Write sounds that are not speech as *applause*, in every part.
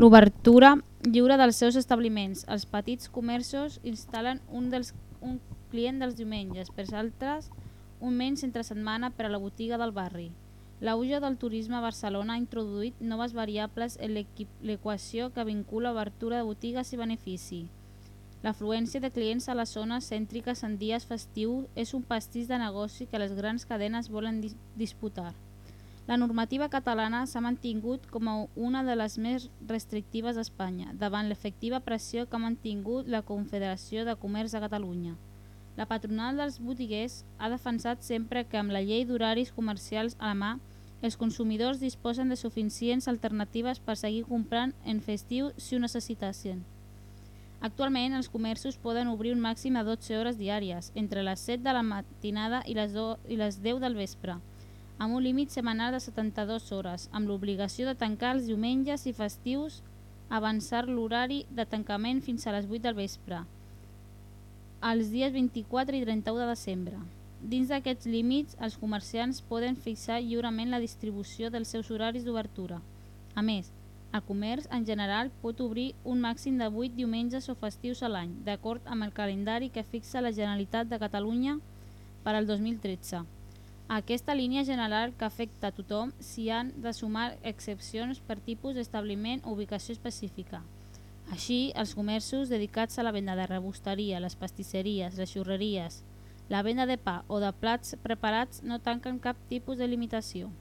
L'obertura lliure dels seus establiments. Els petits comerços instal·len un, dels, un client dels diumenges, per altres un menys entre setmana per a la botiga del barri. L'auge del turisme a Barcelona ha introduït noves variables en l'equació que vincula obertura de botigues i benefici. L'afluència de clients a les zones cèntriques en dies festius és un pastís de negoci que les grans cadenes volen dis disputar. La normativa catalana s'ha mantingut com a una de les més restrictives d'Espanya, davant l'efectiva pressió que ha mantingut la Confederació de Comerç de Catalunya. La patronal dels botiguers ha defensat sempre que amb la llei d'horaris comercials a la mà, els consumidors disposen de suficients alternatives per seguir comprant en festiu si ho necessitessin. Actualment, els comerços poden obrir un màxim de 12 hores diàries, entre les 7 de la matinada i les, do, i les 10 del vespre, amb un límit setmanal de 72 hores, amb l'obligació de tancar els diumenges i festius, avançar l'horari de tancament fins a les 8 del vespre, els dies 24 i 31 de desembre. Dins d'aquests límits, els comerciants poden fixar lliurement la distribució dels seus horaris d'obertura. A més, el comerç en general pot obrir un màxim de 8 diumenges o festius a l'any, d'acord amb el calendari que fixa la Generalitat de Catalunya per al 2013. A aquesta línia general que afecta a tothom s'hi han de sumar excepcions per tipus d'establiment o ubicació específica. Així, els comerços dedicats a la venda de rebosteria, les pastisseries, les xurreries, la venda de pa o de plats preparats no tanquen cap tipus de limitació.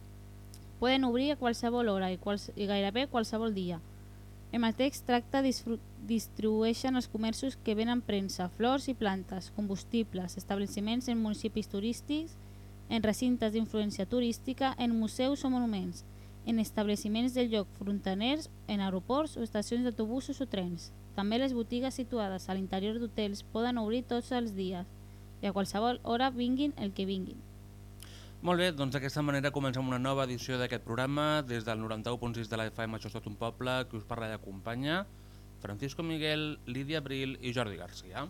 Poden obrir a qualsevol hora i, quals, i gairebé qualsevol dia. El mateix tracte disfru- distribueixen els comerços que venen premsa, flors i plantes, combustibles, establiments en municipis turístics, en recintes d'influència turística, en museus o monuments, en establiments del lloc frontaners, en aeroports o estacions d'autobusos o trens. També les botigues situades a l'interior d'hotels poden obrir tots els dies i a qualsevol hora vinguin el que vinguin. Molt bé, doncs d'aquesta manera comencem una nova edició d'aquest programa. Des del 91.6 de la FM, això és tot un poble, que us parla i acompanya. Francisco Miguel, Lídia Abril i Jordi Garcia.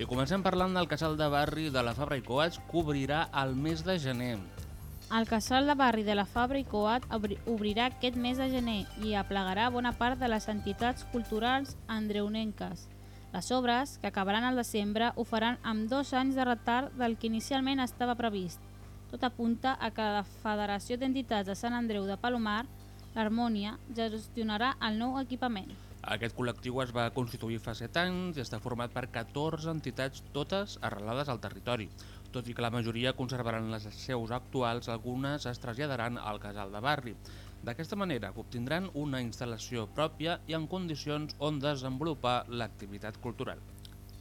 I comencem parlant del casal de barri de la Fabra i Coats que obrirà al mes de gener. El casal de barri de la Fabra i Coat obri- obrirà aquest mes de gener i aplegarà bona part de les entitats culturals andreunenques. Les obres, que acabaran al desembre, ho faran amb dos anys de retard del que inicialment estava previst. Tot apunta a que la Federació d'Entitats de Sant Andreu de Palomar, l'Harmònia, gestionarà el nou equipament. Aquest col·lectiu es va constituir fa 7 anys i està format per 14 entitats, totes arrelades al territori. Tot i que la majoria conservaran les seus actuals, algunes es traslladaran al casal de barri. D'aquesta manera obtindran una instal·lació pròpia i en condicions on desenvolupar l'activitat cultural.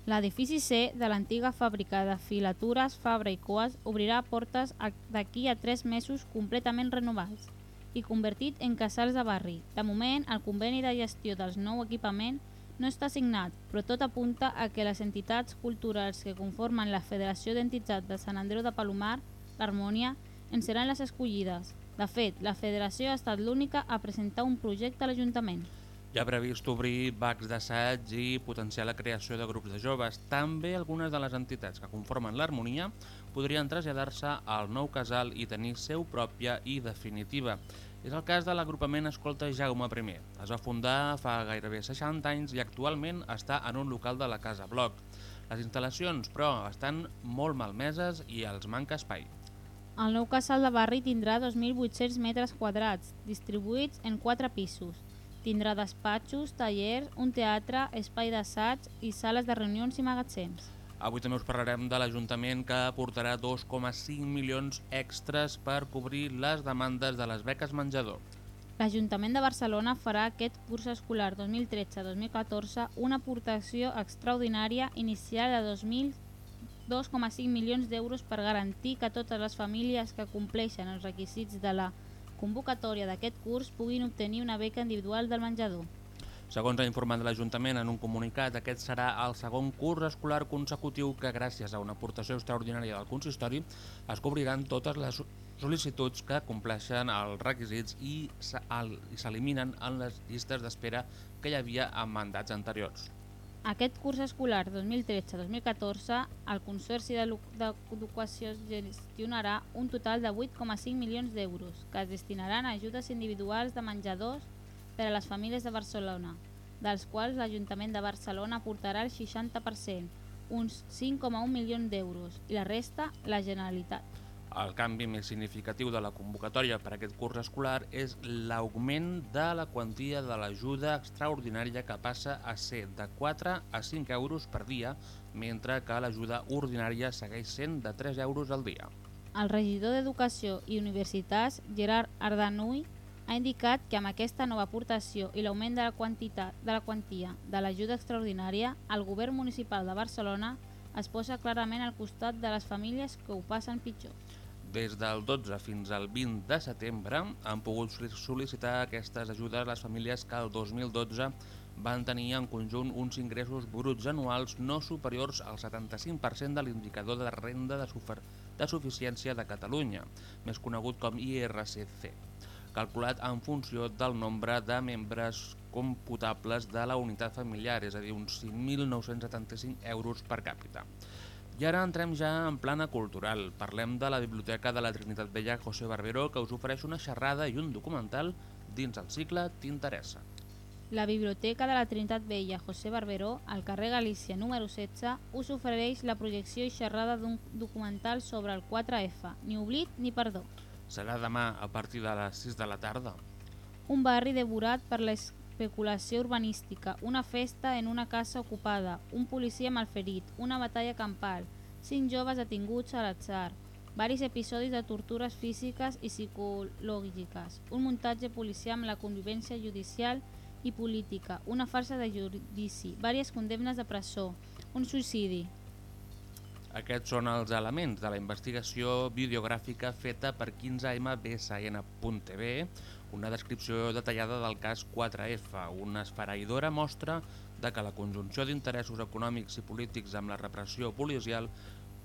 L'edifici C de l'antiga fàbrica de filatures Fabra i Coas obrirà portes d'aquí a tres mesos completament renovats i convertit en casals de barri. De moment, el conveni de gestió del nou equipament no està signat, però tot apunta a que les entitats culturals que conformen la Federació d'Entitats de Sant Andreu de Palomar, l'Harmònia, en seran les escollides. De fet, la federació ha estat l'única a presentar un projecte a l'Ajuntament. Hi ha previst obrir bacs d'assaig i potenciar la creació de grups de joves. També algunes de les entitats que conformen l'harmonia podrien traslladar-se al nou casal i tenir seu pròpia i definitiva. És el cas de l'agrupament Escolta Jaume I. Es va fundar fa gairebé 60 anys i actualment està en un local de la Casa Bloc. Les instal·lacions, però, estan molt malmeses i els manca espai. El nou casal de barri tindrà 2.800 metres quadrats, distribuïts en 4 pisos. Tindrà despatxos, tallers, un teatre, espai d'assaig i sales de reunions i magatzems. Avui també us parlarem de l'Ajuntament que aportarà 2,5 milions extras per cobrir les demandes de les beques menjador. L'Ajuntament de Barcelona farà aquest curs escolar 2013-2014 una aportació extraordinària inicial de 2.000 2,5 milions d'euros per garantir que totes les famílies que compleixen els requisits de la convocatòria d'aquest curs puguin obtenir una beca individual del menjador. Segons ha informat l'Ajuntament en un comunicat, aquest serà el segon curs escolar consecutiu que, gràcies a una aportació extraordinària del consistori, es cobriran totes les sol·licituds que compleixen els requisits i se- el- i s'eliminen en les llistes d'espera que hi havia en mandats anteriors. Aquest curs escolar 2013-2014, el Consorci d'Educació gestionarà un total de 8,5 milions d'euros que es destinaran a ajudes individuals de menjadors per a les famílies de Barcelona, dels quals l'Ajuntament de Barcelona aportarà el 60%, uns 5,1 milions d'euros, i la resta la Generalitat. El canvi més significatiu de la convocatòria per a aquest curs escolar és l'augment de la quantia de l'ajuda extraordinària que passa a ser de 4 a 5 euros per dia, mentre que l'ajuda ordinària segueix sent de 3 euros al dia. El regidor d'Educació i Universitats, Gerard Ardanuy, ha indicat que amb aquesta nova aportació i l'augment de la quantitat de la quantia de l'ajuda extraordinària, el govern municipal de Barcelona es posa clarament al costat de les famílies que ho passen pitjor. Des del 12 fins al 20 de setembre han pogut sol- sol·licitar aquestes ajudes les famílies que el 2012 van tenir en conjunt uns ingressos bruts anuals no superiors al 75% de l'indicador de renda de, de suficiència de Catalunya, més conegut com IRCC, calculat en funció del nombre de membres computables de la unitat familiar, és a dir, uns 5.975 euros per càpita. I ara entrem ja en plana cultural. Parlem de la Biblioteca de la Trinitat Vella José Barberó, que us ofereix una xerrada i un documental dins el cicle T'interessa. La Biblioteca de la Trinitat Vella José Barberó, al carrer Galícia número 16, us ofereix la projecció i xerrada d'un documental sobre el 4F, ni oblit ni perdó. Serà demà a partir de les 6 de la tarda. Un barri devorat per l'especulació urbanística, una festa en una casa ocupada, un policia malferit, una batalla campal, cinc joves detinguts a l'atzar, varis episodis de tortures físiques i psicològiques, un muntatge policial amb la convivència judicial i política, una farsa de judici, vàries condemnes de presó, un suïcidi, Aquests són els elements de la investigació videogràfica feta per 15mbsn.tv, una descripció detallada del cas 4F, una esfereïdora mostra de que la conjunció d'interessos econòmics i polítics amb la repressió policial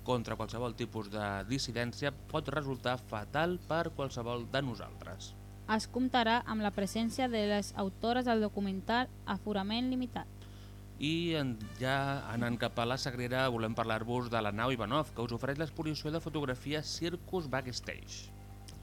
contra qualsevol tipus de dissidència pot resultar fatal per qualsevol de nosaltres. es comptarà amb la presència de les autores del documental Aforament Limitat. I en, ja anant cap a la Sagrera volem parlar-vos de la nau Ivanov, que us ofereix l'exposició de fotografia Circus Backstage.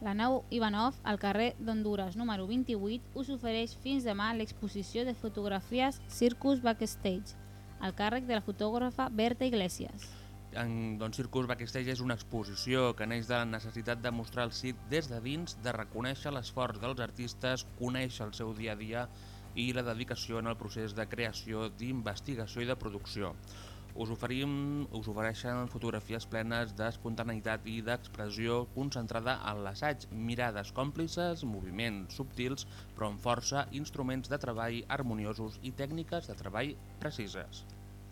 La nau Ivanov, al carrer d'Honduras número 28, us ofereix fins demà l'exposició de fotografies Circus Backstage, al càrrec de la fotògrafa Berta Iglesias. En, doncs, Circus Backstage és una exposició que neix de la necessitat de mostrar el circ des de dins, de reconèixer l'esforç dels artistes, conèixer el seu dia a dia i la dedicació en el procés de creació, d'investigació i de producció. Us oferim, us ofereixen fotografies plenes d'espontaneïtat i d'expressió concentrada en l'assaig, mirades còmplices, moviments subtils, però amb força, instruments de treball harmoniosos i tècniques de treball precises.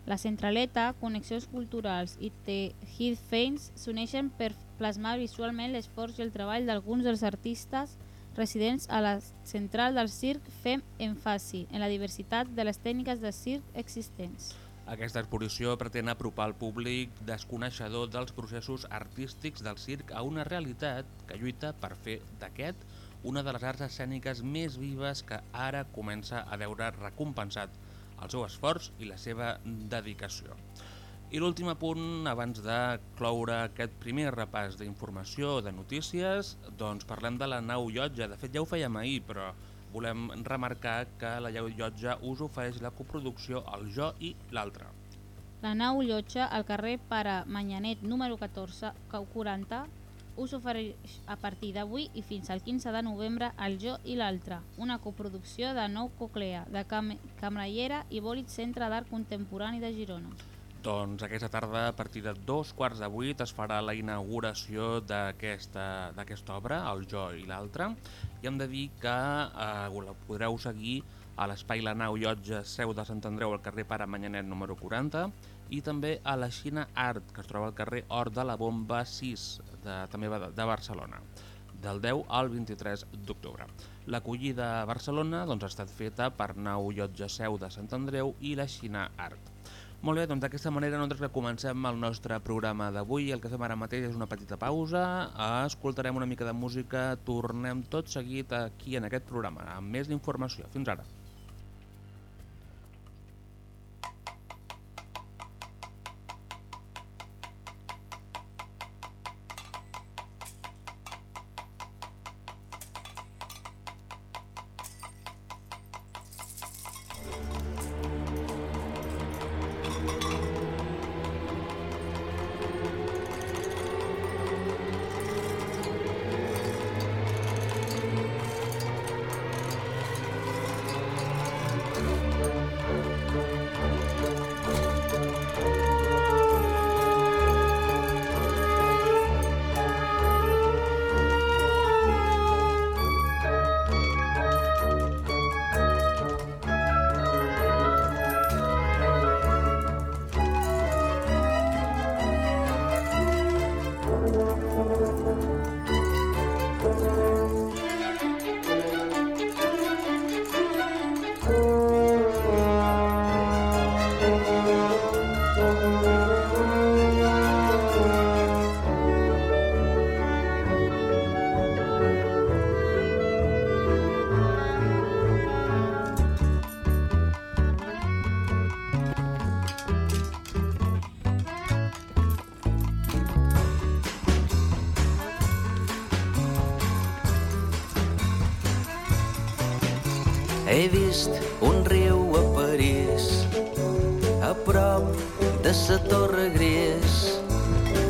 La centraleta, connexions culturals i Tejid Feins s'uneixen per plasmar visualment l'esforç i el treball d'alguns dels artistes residents a la central del circ Fem Enfasi en la diversitat de les tècniques de circ existents. Aquesta exposició pretén apropar al públic desconeixedor dels processos artístics del circ a una realitat que lluita per fer d'aquest una de les arts escèniques més vives que ara comença a veure recompensat el seu esforç i la seva dedicació. I l'últim apunt, abans de cloure aquest primer repàs d'informació de notícies, doncs parlem de la nau Llotja. De fet, ja ho fèiem ahir, però volem remarcar que la nau Llotja us ofereix la coproducció El Jo i l'altre. La nau Llotja, al carrer Pare Manyanet, número 14, cau 40, us ofereix a partir d'avui i fins al 15 de novembre El Jo i l'altre, una coproducció de Nou Coclea, de Cam Camrallera i Bòlit Centre d'Art Contemporani de Girona. Doncs aquesta tarda, a partir de dos quarts de vuit, es farà la inauguració d'aquesta obra, El Jo i l'altre, i hem de dir que eh, la podreu seguir a l'espai La Nau Llotja Seu de Sant Andreu al carrer Pare Manyanet número 40 i també a la Xina Art, que es troba al carrer Hort de la Bomba 6, de, també de, de Barcelona, del 10 al 23 d'octubre. L'acollida a Barcelona doncs, ha estat feta per Nau Llotja Seu de Sant Andreu i la Xina Art. Molt bé, doncs d'aquesta manera nosaltres comencem el nostre programa d'avui. El que fem ara mateix és una petita pausa, escoltarem una mica de música, tornem tot seguit aquí en aquest programa amb més informació. Fins ara. He vist un riu a París, a prop de sa Torre Gris.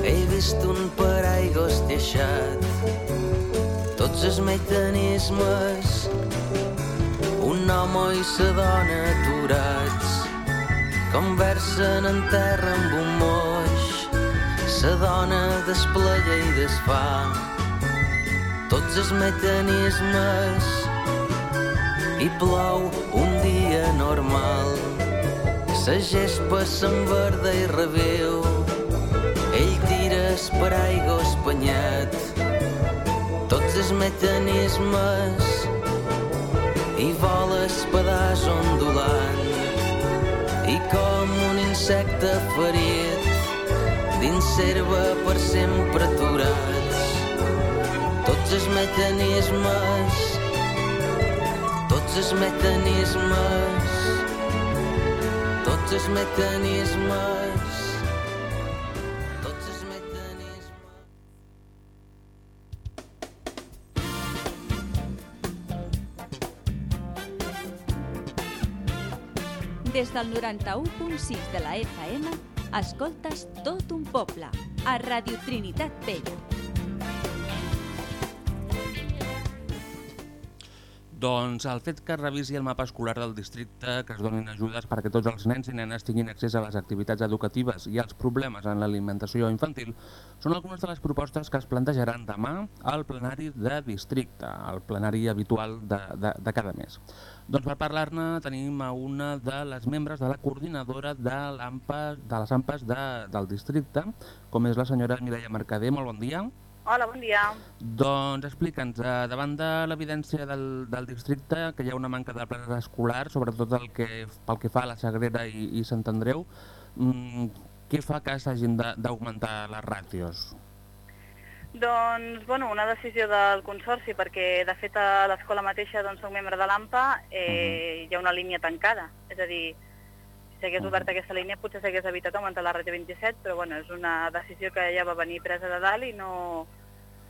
He vist un paraigos deixat, tots els mecanismes, un home i sa dona aturats, conversen en terra amb un moix, sa dona desplega i desfà, tots els mecanismes, i plou un dia normal. Sa gespa s'enverda i reviu, ell tira per aigua espanyat. Tots els mecanismes i vola pedaç ondulant i com un insecte ferit dins serva per sempre aturats. Tots els mecanismes tots els mecanismes, tots els mecanismes, tots els mecanismes. Des del 91.6 de la FM, escoltes tot un poble, a Radio Trinitat Vella. Doncs el fet que revisi el mapa escolar del districte, que es donin ajudes perquè tots els nens i nenes tinguin accés a les activitats educatives i als problemes en l'alimentació infantil són algunes de les propostes que es plantejaran demà al plenari de districte, el plenari habitual de, de, de cada mes. Doncs per parlar-ne tenim a una de les membres de la coordinadora de, de les AMPAs de, del districte, com és la senyora Mireia Mercader. Molt bon dia. Hola, bon dia. Doncs explica'ns, eh, davant de l'evidència del, del districte, que hi ha una manca de places escolars, sobretot el que, pel que fa a la Sagrera i, i Sant Andreu, mm, què fa que s'hagin d'augmentar les ràtios? Doncs, bueno, una decisió del Consorci, perquè de fet a l'escola mateixa doncs, soc membre de l'AMPA, eh, uh -huh. hi ha una línia tancada. És a dir, Si hagués obert aquesta línia potser s'hagués evitat augmentar la ràtio 27, però bueno, és una decisió que ja va venir presa de dalt i no,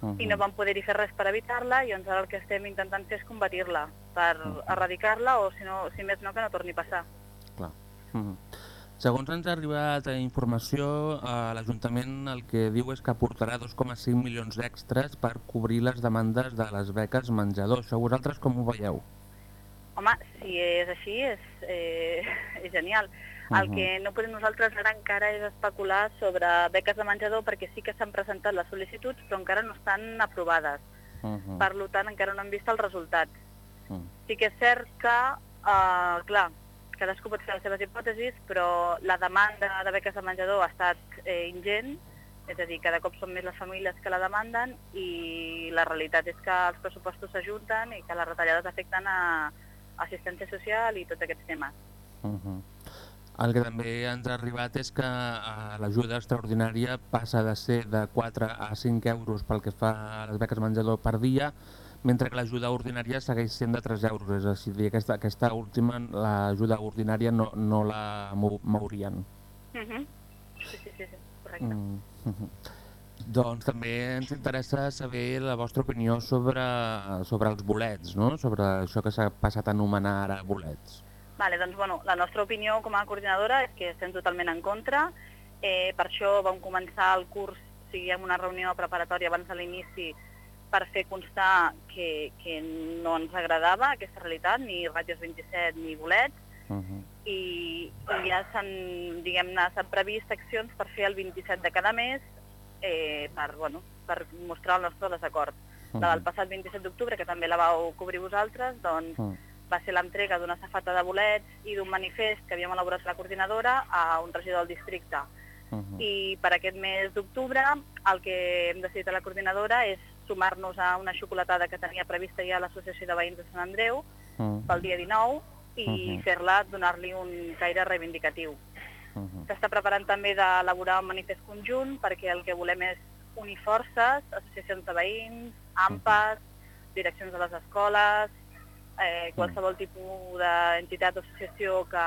Uh i no vam poder-hi fer res per evitar-la i doncs ara el que estem intentant fer és combatir-la, per erradicar-la o si, no, si més no que no torni a passar. Clar. Mm. Segons ens ha arribat a informació, eh, l'Ajuntament el que diu és que aportarà 2,5 milions d'extres per cobrir les demandes de les beques menjador. Això vosaltres com ho veieu? Home, si és així, és, eh, *laughs* és genial. El Mhm. que no podem nosaltres ara encara és especular sobre beques de menjador perquè sí que s'han presentat les sol·licituds però encara no estan aprovades. Uh -huh. Per tant, encara no hem vist els resultats. Mm. Sí que és cert que, eh, clar, cadascú pot fer les seves hipòtesis, però la demanda de beques de menjador ha estat eh, ingent, és a dir, cada cop són més les famílies que la demanden i la realitat és que els pressupostos s'ajunten i que les retallades afecten a assistència social i tots aquests temes. Uh -huh. El que també ens ha arribat és que eh, l'ajuda extraordinària passa de ser de 4 a 5 euros pel que fa a les beques menjador per dia, mentre que l'ajuda ordinària segueix sent de 3 euros. És a dir, aquesta, aquesta última, l'ajuda ordinària no, no la mou, mourien. Uh -huh. Sí, sí, sí, sí, correcte. Mm -hmm. Doncs també ens interessa saber la vostra opinió sobre, sobre els bolets, no? sobre això que s'ha passat a anomenar ara bolets. Vale, doncs, bueno, la nostra opinió com a coordinadora és que estem totalment en contra. Eh, per això vam començar el curs, o sigui, amb una reunió preparatòria abans de l'inici per fer constar que, que no ens agradava aquesta realitat, ni ràtios 27 ni bolets, Uh -huh. i, i ja s'han, previst accions per fer el 27 de cada mes eh, per, bueno, per mostrar el nostre desacord. La del passat 27 d'octubre, que també la vau cobrir vosaltres, doncs Uh -huh. va ser l'entrega d'una safata de bolets i d'un manifest que havíem elaborat la coordinadora a un regidor del districte. Uh -huh. I per aquest mes d'octubre el que hem decidit a la coordinadora és sumar-nos a una xocolatada que tenia prevista ja l'Associació de Veïns de Sant Andreu Uh -huh. pel dia 19 i Mhm. fer-la, donar-li un caire reivindicatiu. Uh -huh. S'està preparant també d'elaborar un manifest conjunt perquè el que volem és unir forces, associacions de veïns, AMPAs, direccions de les escoles, eh, qualsevol tipus d'entitat o associació que,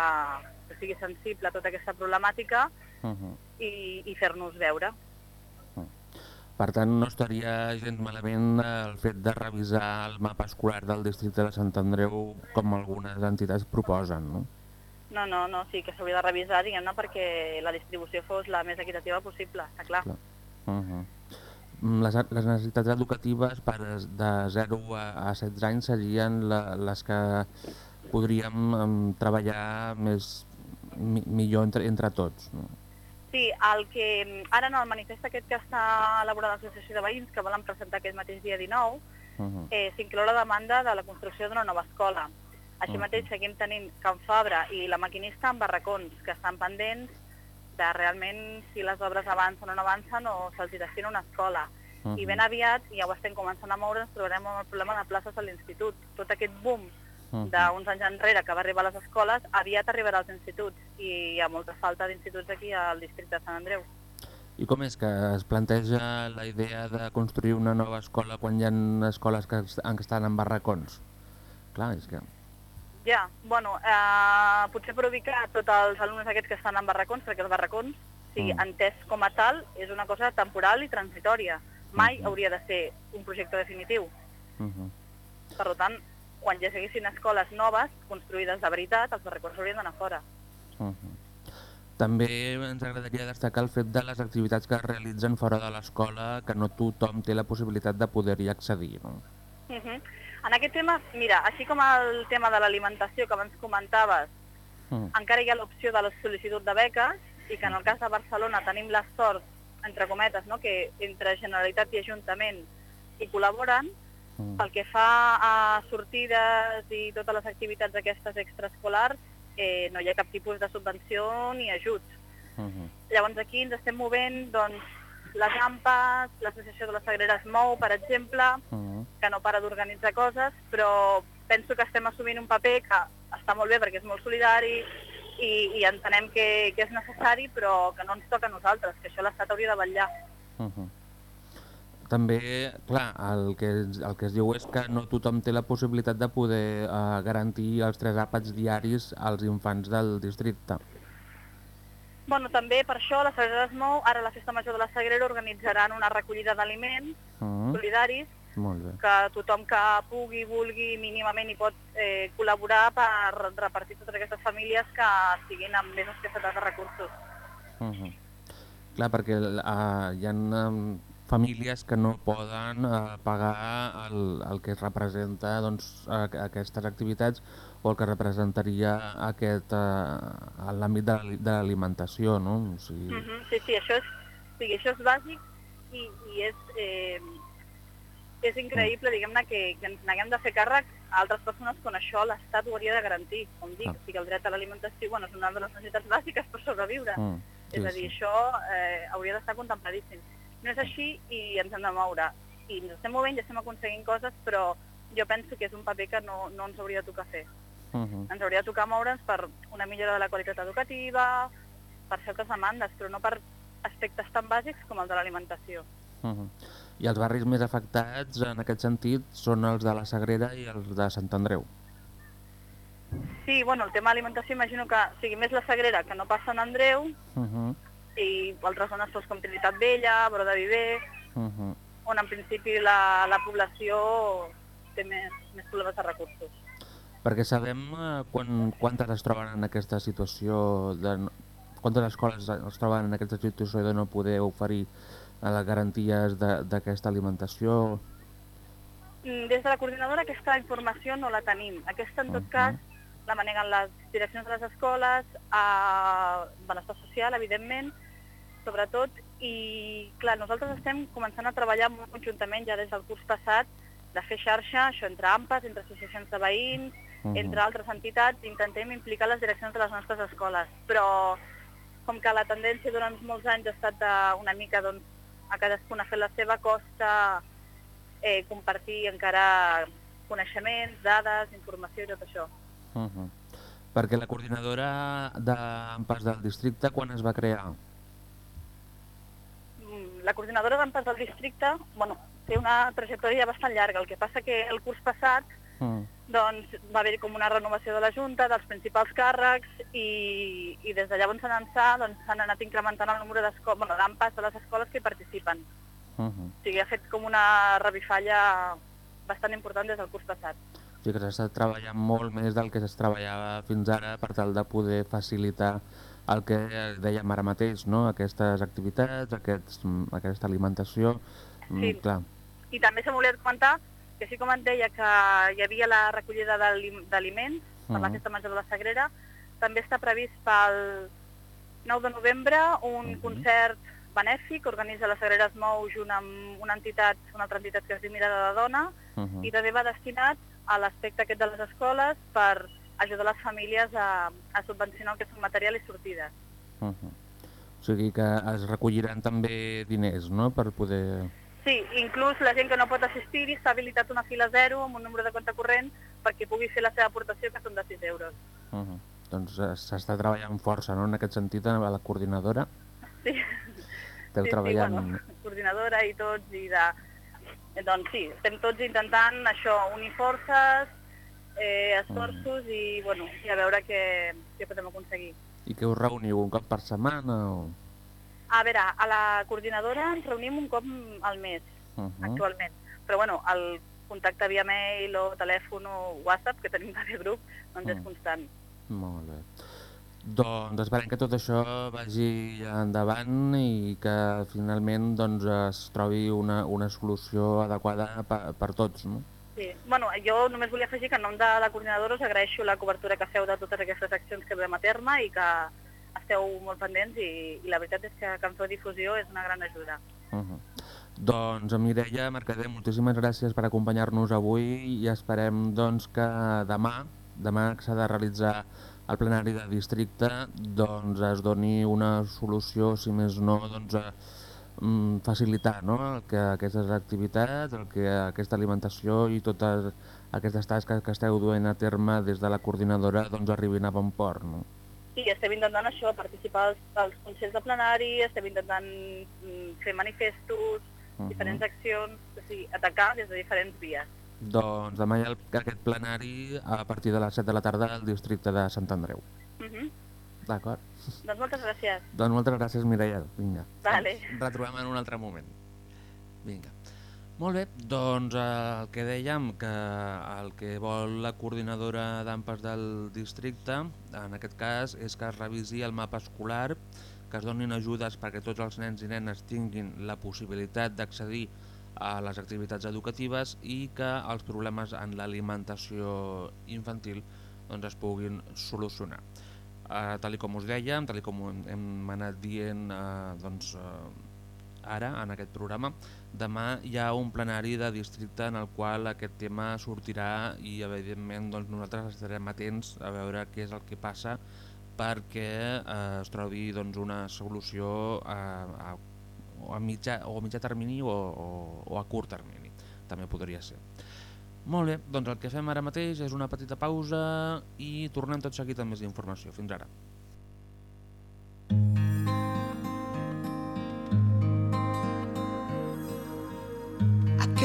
que sigui sensible a tota aquesta problemàtica Uh -huh. i, i fer-nos veure. Per tant, no estaria gens malament el fet de revisar el mapa escolar del districte de Sant Andreu com algunes entitats proposen, no? No, no, no, sí que s'hauria de revisar, diguem-ne, perquè la distribució fos la més equitativa possible, està clar. Clar. Uh -huh. les, les necessitats educatives per de 0 a, a 16 anys serien la, les que podríem um, treballar més mi, millor entre, entre tots. No? Sí, el que ara en el manifest aquest que està elaborat l'Associació de Veïns, que volen presentar aquest mateix dia 19, Uh -huh. eh, s'inclou la demanda de la construcció d'una nova escola. Així Mhm. mateix seguim tenint Can Fabra i la maquinista en barracons, que estan pendents de realment si les obres avancen o no avancen o se'ls destina una escola. Mhm. I ben aviat, ja ho estem començant a moure, ens trobarem amb el problema de places a l'institut. Tot aquest boom Mhm. d'uns anys enrere que va arribar a les escoles, aviat arribarà als instituts i hi ha molta falta d'instituts aquí al districte de Sant Andreu. I com és que es planteja la idea de construir una nova escola quan hi ha escoles que estan en barracons? Clar, és que... Ja, bueno, eh, potser per ubicar tots els alumnes aquests que estan en barracons, perquè els barracons, si Mm. entès com a tal, és una cosa temporal i transitòria. Mai Mhm. hauria de ser un projecte definitiu. Uh -huh. Per tant, quan ja siguessin escoles noves, construïdes de veritat, els barracons haurien d'anar fora. Uh -huh. També ens agradaria destacar el fet de les activitats que es realitzen fora de l'escola, que no tothom té la possibilitat de poder-hi accedir. No? Uh -huh. En aquest tema, mira, així com el tema de l'alimentació que abans comentaves, Mm. encara hi ha l'opció de la sol·licitud de beques i que en el cas de Barcelona tenim la sort, entre cometes, no? que entre Generalitat i Ajuntament hi col·laboren, Mm. pel que fa a sortides i totes les activitats aquestes extraescolars, eh, no hi ha cap tipus de subvenció ni ajuts. Uh -huh. Llavors aquí ens estem movent doncs, les AMPAs, l'Associació de les Sagreres Mou, per exemple, Uh -huh. que no para d'organitzar coses, però penso que estem assumint un paper que està molt bé perquè és molt solidari i, i entenem que, que és necessari, però que no ens toca a nosaltres, que això l'Estat hauria de vetllar. Uh -huh. També, clar, el que, es- el que es diu és que no tothom té la possibilitat de poder eh, garantir els tres àpats diaris als infants del districte. Bueno, també per això la Sagrera es mou, ara la Festa Major de la Sagrera organitzaran una recollida d'aliments Mm. solidaris Molt bé. que tothom que pugui, vulgui, mínimament hi pot eh, col·laborar per repartir totes aquestes famílies que siguin amb més escassetat de recursos. Uh -huh. Clar, perquè uh, hi ha um, famílies que no poden uh, pagar el, el que representa doncs, a, aquestes activitats el que representaria aquest, uh, l'àmbit de, l'ali- de l'alimentació, no? O sigui, Mm -hmm. Sí, sí, això és, o sigui, això és bàsic i, i és, eh, és increïble, diguem-ne, que, que ens neguem de fer càrrec a altres persones quan això l'Estat ho hauria de garantir. Com dic, Ah. o sigui, el dret a l'alimentació bueno, és una de les necessitats bàsiques per sobreviure. Mm, és sí, a dir, sí. això eh, hauria d'estar contempladíssim. No és així i ens hem de moure. I ens estem movent i estem aconseguint coses, però jo penso que és un paper que no, no ens hauria de tocar fer. Uh -huh. Ens hauria de tocar moure'ns per una millora de la qualitat educativa, per certes demandes, però no per aspectes tan bàsics com el de l'alimentació. Uh -huh. I els barris més afectats en aquest sentit són els de la Sagrera i els de Sant Andreu. Sí, bueno, el tema d'alimentació imagino que sigui més la Sagrera que no passa en Andreu Uh -huh. i altres zones doncs, com Trinitat Vella, Bro de Viver, Uh -huh. on en principi la, la població té més, més problemes de recursos. Perquè sabem eh, quan, quantes es troben en aquesta situació, de, quantes escoles es troben en aquesta situació de no poder oferir eh, les garanties de- d'aquesta alimentació. Mm, Des de la coordinadora aquesta informació no la tenim. Aquesta, en tot cas, la maneguen les direccions de les escoles, a benestar social, evidentment, sobretot, i clar, nosaltres estem començant a treballar molt conjuntament ja des del curs passat de fer xarxa, això entre AMPAs, entre associacions de veïns, Mhm. entre altres entitats, intentem implicar les direccions de les nostres escoles. Però com que la tendència durant molts anys ha estat de, una mica doncs, a cadascuna fer la seva costa, eh, compartir encara coneixements, dades, informació i tot això. Uh -huh. Perquè la coordinadora d'AMPAs del districte, quan es va crear? Mm, La coordinadora d'AMPAs del districte bueno, té una trajectòria bastant llarga, el que passa que el curs passat Uh doncs, va haver com una renovació de la Junta, dels principals càrrecs, i, i des de llavors ençà doncs, s'han anat incrementant el número d'escoles, bueno, d'AMPAs de les escoles que hi participen. -huh. O sigui, ha fet com una revifalla bastant important des del curs passat. O sigui que s'ha estat treballant molt més del que es treballava fins ara per tal de poder facilitar el que dèiem ara mateix, no? aquestes activitats, aquests, mm, aquesta alimentació. Mm, Sí. Clar. I també m'hauria de comentar que així com et deia que hi havia la recollida d'ali- d'aliments per la Mhm. festa major de la Sagrera, també està previst pel 9 de novembre un Mhm. concert benèfic que organitza la Sagrera es mou junt amb una entitat, una altra entitat que es diu Mirada de Dona Uh -huh. i també va destinat a l'aspecte aquest de les escoles per ajudar les famílies a, a subvencionar el que són material i sortides. Uh -huh. O sigui que es recolliran també diners no? per poder... Sí, inclús la gent que no pot assistir-hi s'ha habilitat una fila zero amb un número de compte corrent perquè pugui fer la seva aportació, que són de 6 euros. Uh -huh. Doncs eh, s'està treballant força no? en aquest sentit a la coordinadora. Sí, Esteu sí, treballant... sí, bueno, coordinadora i tots, i de... eh, Doncs sí, estem tots intentant això, unir forces, eh, esforços i, bueno, i a veure què, què podem aconseguir. I que us reuniu un cop per setmana? O... A veure, a la coordinadora ens reunim un cop al mes, Uh -huh. actualment. Però bueno, el contacte via mail o telèfon o WhatsApp, que tenim també grup, doncs és Mm. constant. Molt bé. Doncs esperem que tot això vagi endavant i que finalment doncs, es trobi una, una solució adequada per, per tots. No? Sí. Bueno, jo només volia afegir que en nom de la coordinadora us agraeixo la cobertura que feu de totes aquestes accions que duem a terme i que esteu molt pendents i, i la veritat és que feu difusió és una gran ajuda. Uh -huh. Doncs Mireia Mercader, moltíssimes gràcies per acompanyar-nos avui i esperem doncs, que demà, demà que s'ha de realitzar el plenari de districte, doncs es doni una solució, si més no, doncs, a mm, facilitar no? el que aquestes activitats, el que aquesta alimentació i totes aquestes tasques que esteu duent a terme des de la coordinadora doncs, arribin a bon port. No? Sí, estem intentant això, participar als, als consells de plenari, estem intentant mm, fer manifestos, Mhm. diferents accions, o sigui, atacar des de diferents vies. Doncs demà hi ha el, aquest plenari a partir de les 7 de la tarda al districte de Sant Andreu. Uh -huh. D'acord. Doncs moltes gràcies. Doncs moltes gràcies, Mireia. Vinga. Vale. Ens retrobem en un altre moment. Vinga. Molt bé, doncs eh, el que dèiem, que el que vol la coordinadora d'AMPAs del districte, en aquest cas, és que es revisi el mapa escolar, que es donin ajudes perquè tots els nens i nenes tinguin la possibilitat d'accedir a les activitats educatives i que els problemes en l'alimentació infantil doncs, es puguin solucionar. Uh, tal com us dèiem, tal com hem, anat dient uh, doncs, uh, ara en aquest programa, demà hi ha un plenari de districte en el qual aquest tema sortirà i evidentment doncs, nosaltres estarem atents a veure què és el que passa perquè eh, es trobi doncs, una solució a, a, a, mitjà, o a mitjà termini o, o, o a curt termini, també podria ser. Molt bé, doncs el que fem ara mateix és una petita pausa i tornem tot seguit amb més informació. Fins ara.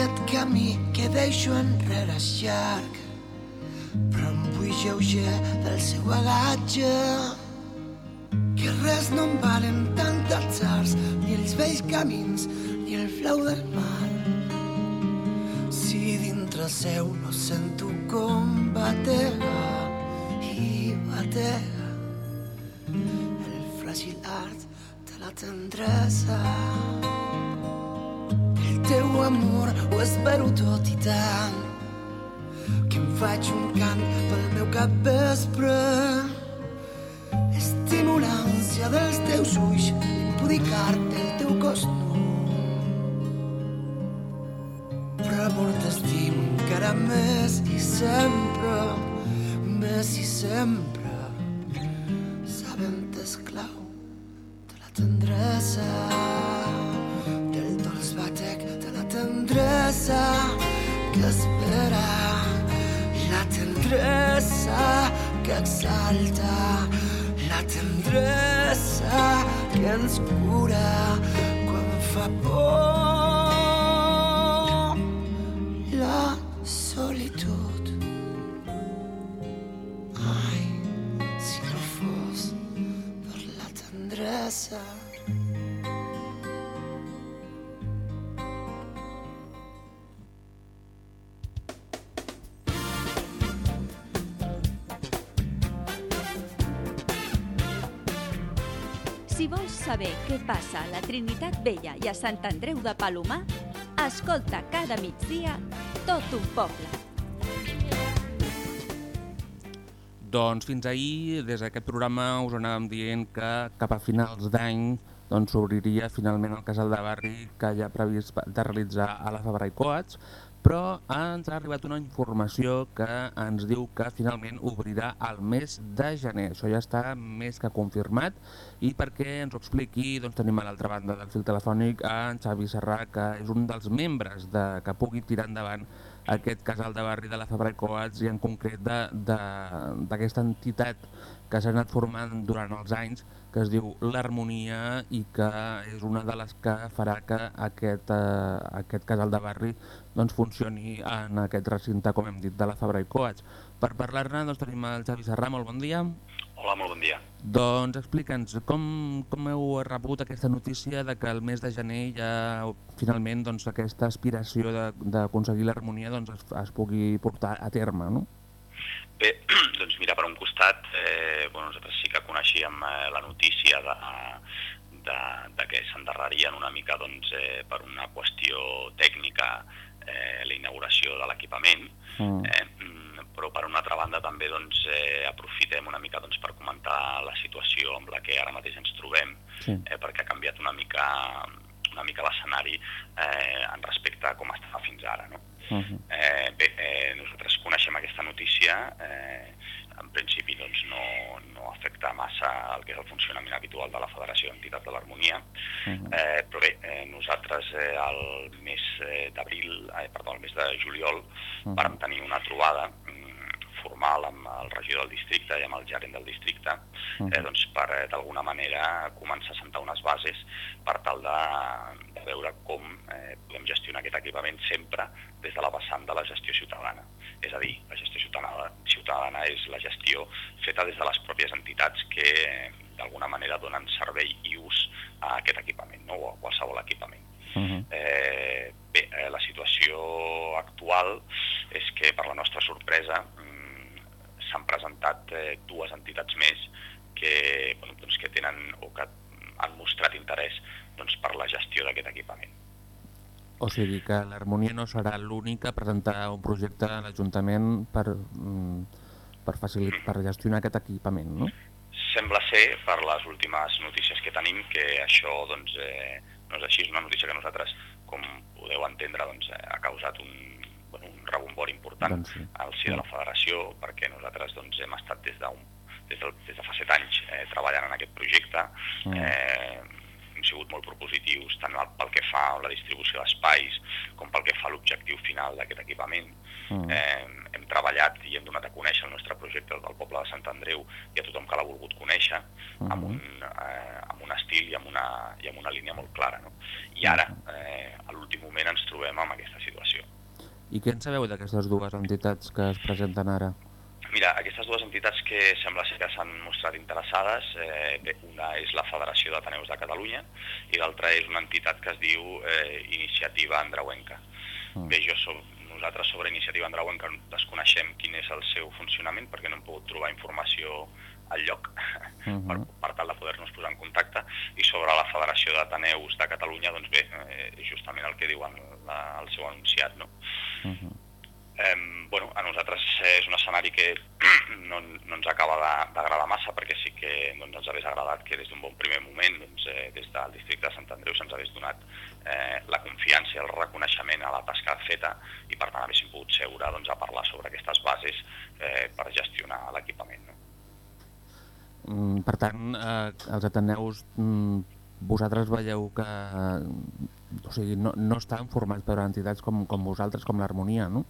Aquest camí que deixo enrere és llarg, però em vull lleuger del seu agatge. Que res no em valen tant els arts, ni els vells camins, ni el flau del mar. Si dintre seu no sento com batega i batega el fràgil art de la tendresa. Teu amor ho espero tot i tant que em faig un cant pel meu cap vespre. Estimo l'ànsia dels teus ulls, impudicar-te el teu cos nu. Però amor t'estimo encara més i sempre, més i sempre. Que Vella i a Sant Andreu de Palomar, escolta cada migdia tot un poble. Doncs fins ahir, des d'aquest programa, us anàvem dient que cap a finals d'any doncs, s'obriria finalment el casal de barri que ja ha previst de realitzar a la Fabra i Coats, però ens ha arribat una informació que ens diu que finalment obrirà el mes de gener. Això ja està més que confirmat i perquè ens ho expliqui doncs, tenim a l'altra banda del fil telefònic en Xavi Serrà, que és un dels membres de, que pugui tirar endavant aquest casal de barri de la Fabra i Coats i en concret d'aquesta entitat que s'ha anat formant durant els anys que es diu l'Harmonia i que és una de les que farà que aquest, eh, aquest casal de barri doncs, funcioni en aquest recinte, com hem dit, de la Fabra i Coats. Per parlar-ne doncs, tenim el Xavi Serrà, molt bon dia. Hola, molt bon dia. Doncs explica'ns, com, com heu rebut aquesta notícia de que el mes de gener ja finalment doncs, aquesta aspiració de- d'aconseguir l'harmonia doncs, es, es pugui portar a terme, no? Bé, *clears throat* doncs mira, per un costat, eh, bueno, nosaltres sí que coneixíem eh, la notícia de, de, de que s'endarrerien una mica doncs, eh, per una qüestió tècnica eh, la inauguració de l'equipament, Mm. eh, però per una altra banda també doncs, eh, aprofitem una mica doncs, per comentar la situació amb la que ara mateix ens trobem, Sí. eh, perquè ha canviat una mica, una mica l'escenari eh, en respecte a com estava fins ara. No? Uh -huh. Eh, bé, eh, nosaltres coneixem aquesta notícia, eh, en principi doncs, no, no afecta massa el que és el funcionament habitual de la Federació d'Entitats de l'Harmonia, Uh-huh. eh, però bé, eh, nosaltres eh, el mes eh, d'abril, eh, perdó, el mes de juliol, Mhm. vàrem tenir una trobada formal amb el regidor del districte i amb el gerent del districte, eh, doncs per eh, d'alguna manera començar a sentar unes bases per tal de, de veure com eh, podem gestionar aquest equipament sempre des de la vessant de la gestió ciutadana. És a dir, la gestió ciutadana, ciutadana és la gestió feta des de les pròpies entitats que eh, d'alguna manera donen servei i ús a aquest equipament, no? o a qualsevol equipament. Uh -huh. Eh, bé, eh, la situació actual és que, per la nostra sorpresa, s'han presentat eh, dues entitats més que, bueno, doncs que tenen o que han mostrat interès doncs, per la gestió d'aquest equipament. O sigui que l'Harmonia no serà l'única a presentar un projecte a l'Ajuntament per, mm, per, facilitar, per gestionar aquest equipament, no? Sembla ser, per les últimes notícies que tenim, que això doncs, eh, no és així, és una notícia que nosaltres, com podeu entendre, doncs, ha causat un, rebombori important Doncs sí. al si de la federació, perquè nosaltres doncs, hem estat des, d'un, des, del, des de fa set anys eh, treballant en aquest projecte, Mm. eh, hem sigut molt propositius tant pel que fa a la distribució d'espais com pel que fa a l'objectiu final d'aquest equipament. Mm. Eh, hem treballat i hem donat a conèixer el nostre projecte del poble de Sant Andreu i a tothom que l'ha volgut conèixer amb, un, eh, amb un estil i amb una, i amb una línia molt clara. No? I ara, eh, a l'últim moment, ens trobem amb aquesta situació. I què en sabeu d'aquestes dues entitats que es presenten ara? Mira, aquestes dues entitats que sembla ser que s'han mostrat interessades, eh, bé, una és la Federació d'Ateneus de Catalunya i l'altra és una entitat que es diu eh, Iniciativa Andreuenca. Bé, jo soc, nosaltres sobre Iniciativa Andreuenca desconeixem quin és el seu funcionament perquè no hem pogut trobar informació al lloc per, per tal de poder-nos posar en contacte i sobre la Federació d'Ateneus de Catalunya, doncs bé, eh, justament el que diuen la, el seu anunciat, no? Eh, bueno, a nosaltres eh, és un escenari que *clears throat* no, no ens acaba de- d'agradar massa perquè sí que doncs, ens hagués agradat que des d'un bon primer moment, doncs, eh, des del districte de Sant Andreu se'ns hagués donat eh, la confiança i el reconeixement a la tasca feta i per tant haguéssim pogut seure doncs, a parlar sobre aquestes bases eh, per gestionar l'equipament. No? Mm, per tant, eh, els Ateneus, mm, vosaltres veieu que eh, o sigui, no, no estan formats per entitats com, com vosaltres, com l'Harmonia, no?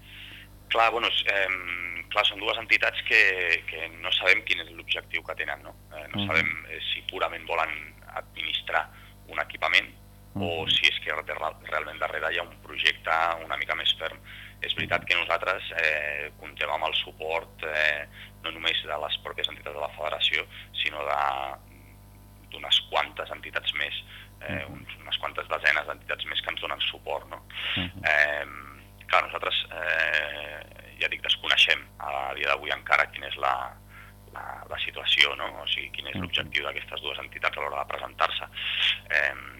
Clar, bueno, eh, clar, són dues entitats que, que no sabem quin és l'objectiu que tenen, no? Eh, no Mhm. sabem eh, si purament volen administrar un equipament o si és que re- realment darrere hi ha un projecte una mica més ferm. És veritat que nosaltres eh, comptem amb el suport eh, no només de les pròpies entitats de la federació, sinó d'unes quantes entitats més, eh, uns, unes quantes desenes d'entitats més que ens donen suport. No? Eh, clar, nosaltres, eh, ja dic, desconeixem a dia d'avui encara quina és la, la, la situació, no? o sigui, quin és l'objectiu d'aquestes dues entitats a l'hora de presentar-se. Eh,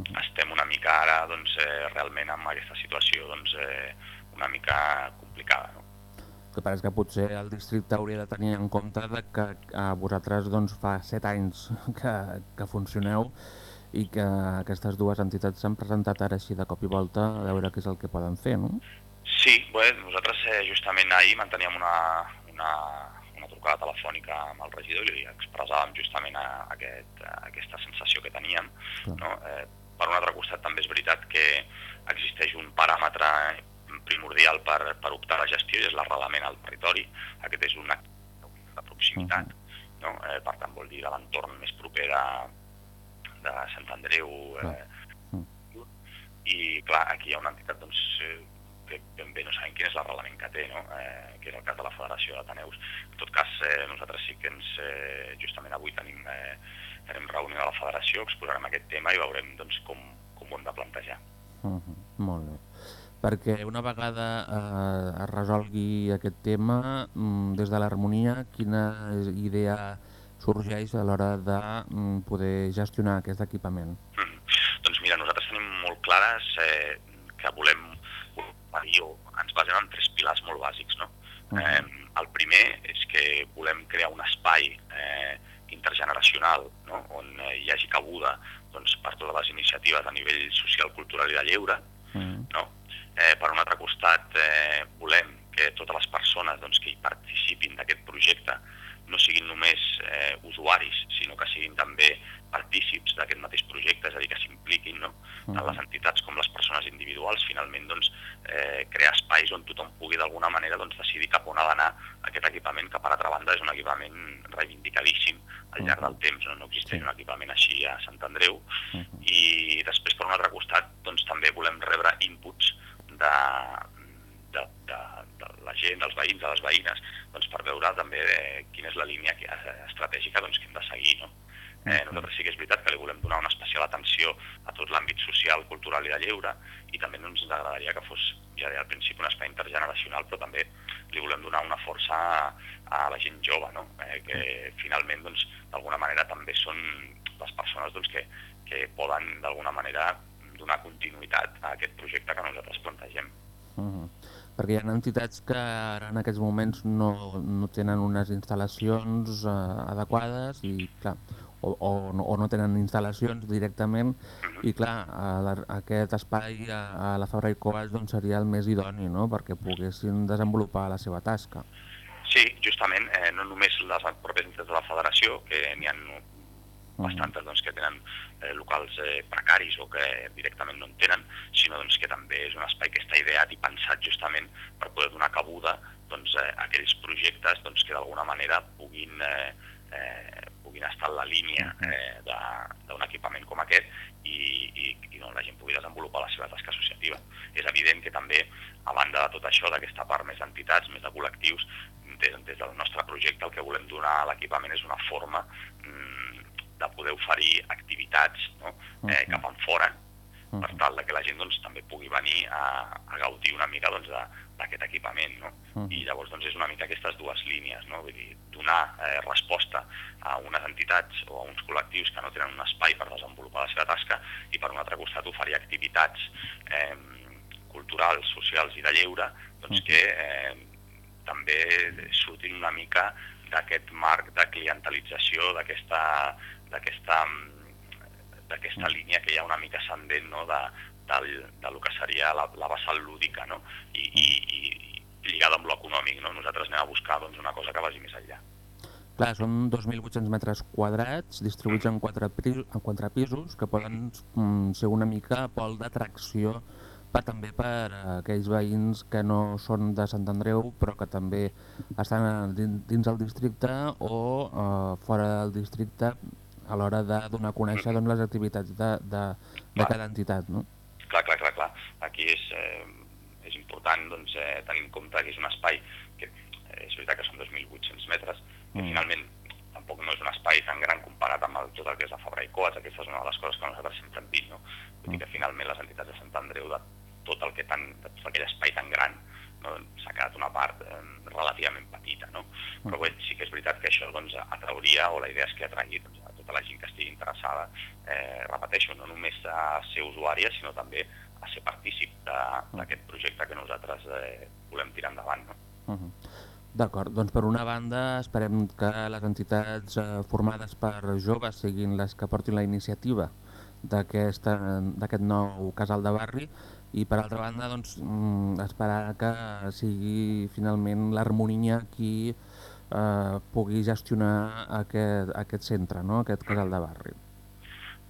estem una mica ara doncs, eh, realment amb aquesta situació doncs, eh, una mica complicada. No? El que passa és que potser el districte hauria de tenir en compte de que a vosaltres doncs, fa set anys *laughs* que, que funcioneu i que aquestes dues entitats s'han presentat ara així de cop i volta a veure què és el que poden fer, no? Sí, bé, nosaltres eh, justament ahir manteníem una, una, una trucada telefònica amb el regidor i li expressàvem justament a, aquest, a aquesta sensació que teníem. No? Eh, per un altre costat també és veritat que existeix un paràmetre primordial per, per optar a la gestió i és l'arrelament al territori. Aquest és un acte de proximitat, no? eh, per tant vol dir de l'entorn més proper de, de Sant Andreu, eh, i clar, aquí hi ha una entitat doncs, eh, que ben bé no sabem quin és l'arrelament que té, no? eh, que és el cas de la Federació d'Ateneus. En tot cas, eh, nosaltres sí que ens, eh, justament avui tenim, eh, tenim reunió de la Federació, exposarem aquest tema i veurem doncs, com, com ho hem de plantejar. Uh -huh. Molt bé. Perquè una vegada eh, es resolgui aquest tema, mm, des de l'harmonia, quina idea sorgeix a l'hora de mm, poder gestionar aquest equipament? Doncs mira, nosaltres tenim molt clares eh, que volem o ens basem en tres pilars molt bàsics. No? Eh, el primer és que volem crear un espai eh, intergeneracional no? on eh, hi hagi cabuda doncs, per totes les iniciatives a nivell social, cultural i de lleure. No? Eh, per un altre costat, eh, volem que totes les persones doncs, que hi participin d'aquest projecte no siguin només eh, usuaris, sinó que siguin també partícips d'aquest mateix projecte, és a dir, que s'impliquin no? tant les entitats com les persones individuals, finalment doncs, eh, crear espais on tothom pugui d'alguna manera doncs, decidir cap on ha d'anar aquest equipament, que per altra banda és un equipament reivindicadíssim al llarg del temps, no, no existeix un equipament així a Sant Andreu, i després per un altre costat doncs, també volem rebre inputs de, de, de, de la gent, dels veïns, de les veïnes, doncs, per veure també eh, quina és la línia que, estratègica doncs, que hem de seguir. No? Eh, nosaltres sí que és veritat que li volem donar una especial atenció a tot l'àmbit social, cultural i de lleure i també no ens agradaria que fos ja al principi un espai intergeneracional però també li volem donar una força a, a la gent jove, no? eh, que finalment doncs, d'alguna manera també són les persones doncs, que, que poden d'alguna manera donar continuïtat a aquest projecte que nosaltres plantegem. Uh -huh. Perquè hi ha entitats que ara en aquests moments no, no tenen unes instal·lacions eh, adequades i clar, o, o, no, o no tenen instal·lacions directament i clar, a la, aquest espai a, a la Fabra i Coats doncs, seria el més idoni no? perquè poguessin desenvolupar la seva tasca. Sí, justament, eh, no només les pròpies entitats de la federació, que n'hi ha bastantes doncs, que tenen eh, locals eh, precaris o que directament no en tenen, sinó doncs, que també és un espai que està ideat i pensat justament per poder donar cabuda doncs, eh, a aquells projectes doncs, que d'alguna manera puguin, eh, eh, puguin estar en la línia eh, d'un equipament com aquest i, i, i on la gent pugui desenvolupar la seva tasca associativa. És evident que també, a banda de tot això, d'aquesta part més d'entitats, més de col·lectius, des, des del nostre projecte el que volem donar a l'equipament és una forma mm, de poder oferir activitats no? eh, cap en fora per tal de que la gent doncs, també pugui venir a, a gaudir una mica doncs, d'aquest equipament. No? I llavors doncs, és una mica aquestes dues línies, no? Vull dir, donar eh, resposta a unes entitats o a uns col·lectius que no tenen un espai per desenvolupar la seva tasca i per un altre costat oferir activitats eh, culturals, socials i de lleure doncs, que eh, també surtin una mica d'aquest marc de clientelització, d'aquesta d'aquesta d'aquesta línia que hi ha una mica ascendent no? de, del, de que seria la, la vessant lúdica no? I, i, i lligada amb l'econòmic. No? Nosaltres anem a buscar doncs, una cosa que vagi més enllà. Clar, són 2.800 metres quadrats distribuïts en quatre, en quatre pisos que poden mm, ser una mica pol d'atracció per, també per aquells veïns que no són de Sant Andreu però que també estan dins, dins el districte o eh, fora del districte a l'hora de donar a conèixer doncs, les activitats de, de, de cada entitat. No? Clar, clar, clar, clar. Aquí és, eh, és important doncs, eh, tenir en compte que és un espai que eh, és veritat que són 2.800 metres, que mm. finalment tampoc no és un espai tan gran comparat amb el, tot el que és la Fabra i Coats, aquesta és una de les coses que nosaltres sempre hem dit, no? Vull dir que finalment les entitats de Sant Andreu, de tot, el que tan, de tot aquell espai tan gran, no? s'ha quedat una part eh, relativament petita, no? Però bé, sí que és veritat que això doncs, atrauria, o la idea és que atraigui doncs, tota la gent que estigui interessada, eh, repeteixo, no només a ser usuària, sinó també a ser partícip d'aquest projecte que nosaltres eh, volem tirar endavant. No? Uh -huh. D'acord, doncs per una banda esperem que les entitats eh, formades per joves siguin les que portin la iniciativa d'aquest nou casal de barri i per altra banda doncs, mm, esperar que sigui finalment l'harmonia qui eh, pugui gestionar aquest, aquest centre, no? aquest casal de barri.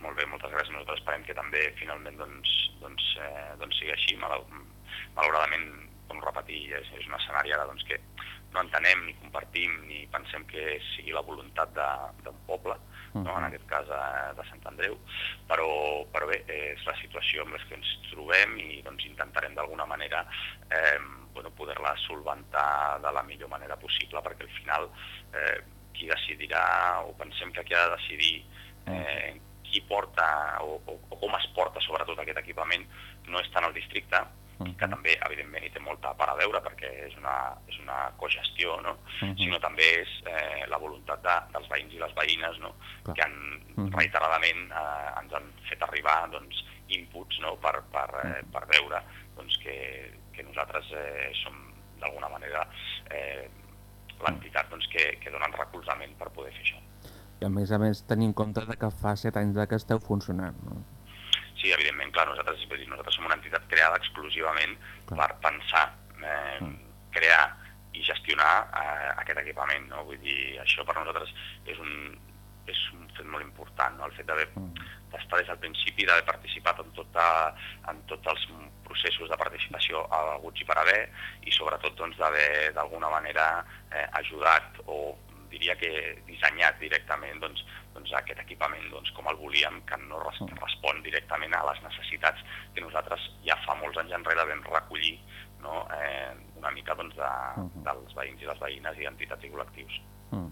Molt bé, moltes gràcies. Nosaltres esperem que també finalment doncs, doncs, eh, doncs sigui així. Malauradament, com repetir, és, és un escenari ara doncs, que no entenem ni compartim ni pensem que sigui la voluntat d'un poble, no? en aquest cas de, de Sant Andreu, però, però bé, és la situació amb la que ens trobem i doncs, intentarem d'alguna manera eh, bueno, poder-la solventar de la millor manera possible perquè al final eh, qui decidirà o pensem que qui ha de decidir eh, qui porta o, o, o com es porta sobretot aquest equipament no és tant el districte que també evidentment hi té molta part a veure perquè és una, és una cogestió, no? Uh -huh. sinó també és eh, la voluntat de, dels veïns i les veïnes no? Clar. que han, -huh. reiteradament eh, ens han fet arribar doncs, inputs no? per, per, eh, per veure doncs, que, que nosaltres eh, som d'alguna manera eh, l'entitat doncs, que, que donen recolzament per poder fer això. I a més a més tenir en compte que fa set anys que esteu funcionant, no? Sí, evidentment, clar, nosaltres, dir, nosaltres som una entitat creada exclusivament clar. per pensar, eh, mm. crear i gestionar eh, aquest equipament, no? Vull dir, això per nosaltres és un, és un fet molt important, no? el fet d'haver d'estar des del principi, d'haver participat en, tota, en tots els processos de participació haguts i per haver, i sobretot doncs, d'haver d'alguna manera eh, ajudat o diria que dissenyat directament doncs, doncs, aquest equipament doncs, com el volíem, que no res, que respon directament a les necessitats que nosaltres ja fa molts anys enrere vam recollir no? eh, una mica doncs, de, dels veïns i les veïnes i entitats i col·lectius. Mm.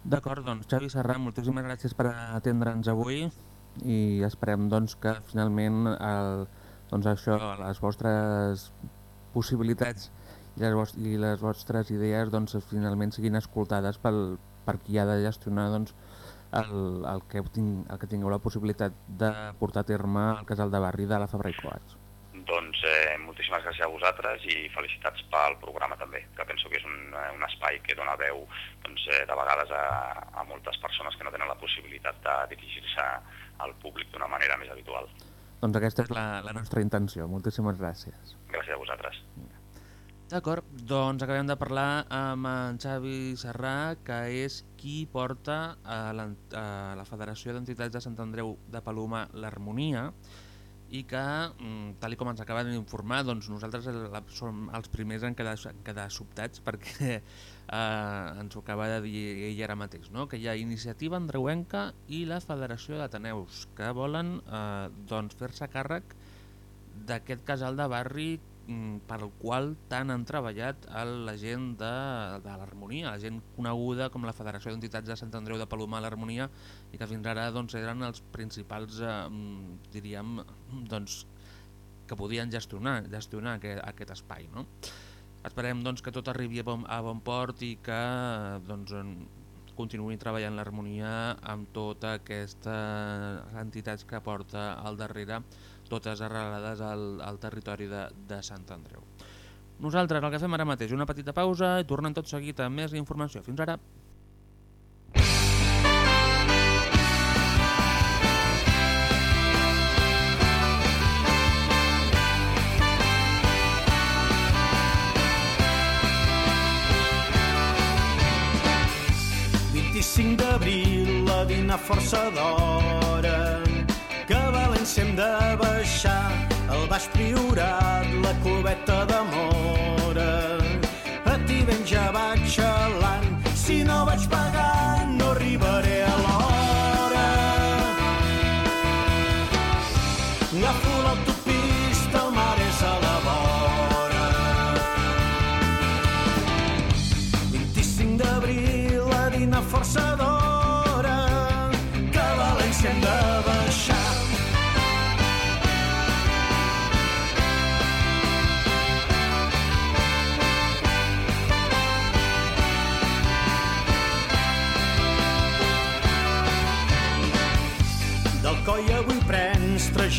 D'acord, doncs Xavi Serrà, moltíssimes gràcies per atendre'ns avui i esperem doncs, que finalment el, doncs això, les vostres possibilitats i les, vos i les vostres idees doncs, finalment siguin escoltades pel, per qui ha de gestionar doncs, el, el, que ting, el que tingueu la possibilitat de portar a terme el casal de barri de la Fabra i Coats. Doncs eh, moltíssimes gràcies a vosaltres i felicitats pel programa també, que penso que és un, eh, un espai que dona veu doncs, eh, de vegades a, a moltes persones que no tenen la possibilitat de dirigir-se al públic d'una manera més habitual. Doncs aquesta és la, la nostra intenció. Moltíssimes gràcies. Gràcies a vosaltres. D'acord, doncs acabem de parlar amb en Xavi Serrà, que és qui porta a la, a la Federació d'Entitats de Sant Andreu de Paloma l'Harmonia i que, mm, tal com ens acaben d'informar, doncs nosaltres som els primers en quedar, en quedar sobtats perquè *laughs* eh, ens ho acaba de dir ell ara mateix, no? que hi ha Iniciativa Andreuenca i la Federació d'Ateneus que volen eh, doncs, fer-se càrrec d'aquest casal de barri mm, per al qual tant han treballat la gent de, de l'Harmonia, la gent coneguda com la Federació d'Entitats de Sant Andreu de Palomar l'Harmonia i que fins ara doncs, eren els principals, eh, mm, diríem, doncs, que podien gestionar, gestionar aquest, aquest espai. No? Esperem doncs, que tot arribi a bon, a bon port i que doncs, continuï treballant l'harmonia amb totes aquestes entitats que porta al darrere totes arrelades al, al territori de, de Sant Andreu. Nosaltres el que fem ara mateix, una petita pausa i tornem tot seguit amb més informació. Fins ara. d'abril la dinar força d'hora València hem de baixar el baix priorat, la cubeta de mora. A ti ben ja vaig xalant, si no vaig pagar no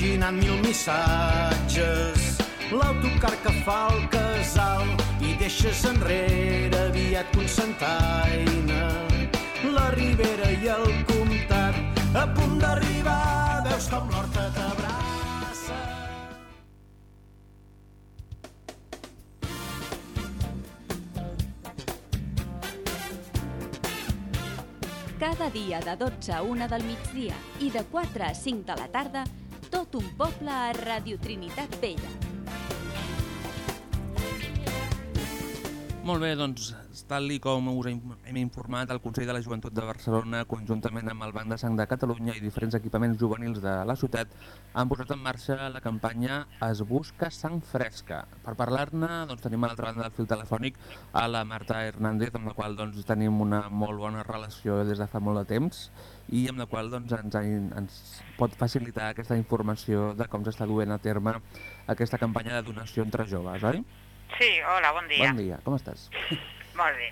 prens traginant mil missatges. L'autocar que fa el casal i deixes enrere aviat Constantaina la Ribera i el Comtat a punt d'arribar veus com l'horta t'abraça. Cada dia de 12 a 1 del migdia i de 4 a 5 de la tarda, tot un poble a Radio Trinitat Vella. Molt bé, doncs, tal com us hem informat, el Consell de la Joventut de Barcelona, conjuntament amb el Banc de Sang de Catalunya i diferents equipaments juvenils de la ciutat, han posat en marxa la campanya Es busca sang fresca. Per parlar-ne, doncs, tenim a l'altra banda del fil telefònic a la Marta Hernández, amb la qual doncs, tenim una molt bona relació des de fa molt de temps i amb la qual doncs, ens, ens pot facilitar aquesta informació de com s'està duent a terme aquesta campanya de donació entre joves, oi? Sí, hola, bon dia. Bon dia, com estàs? Molt bé.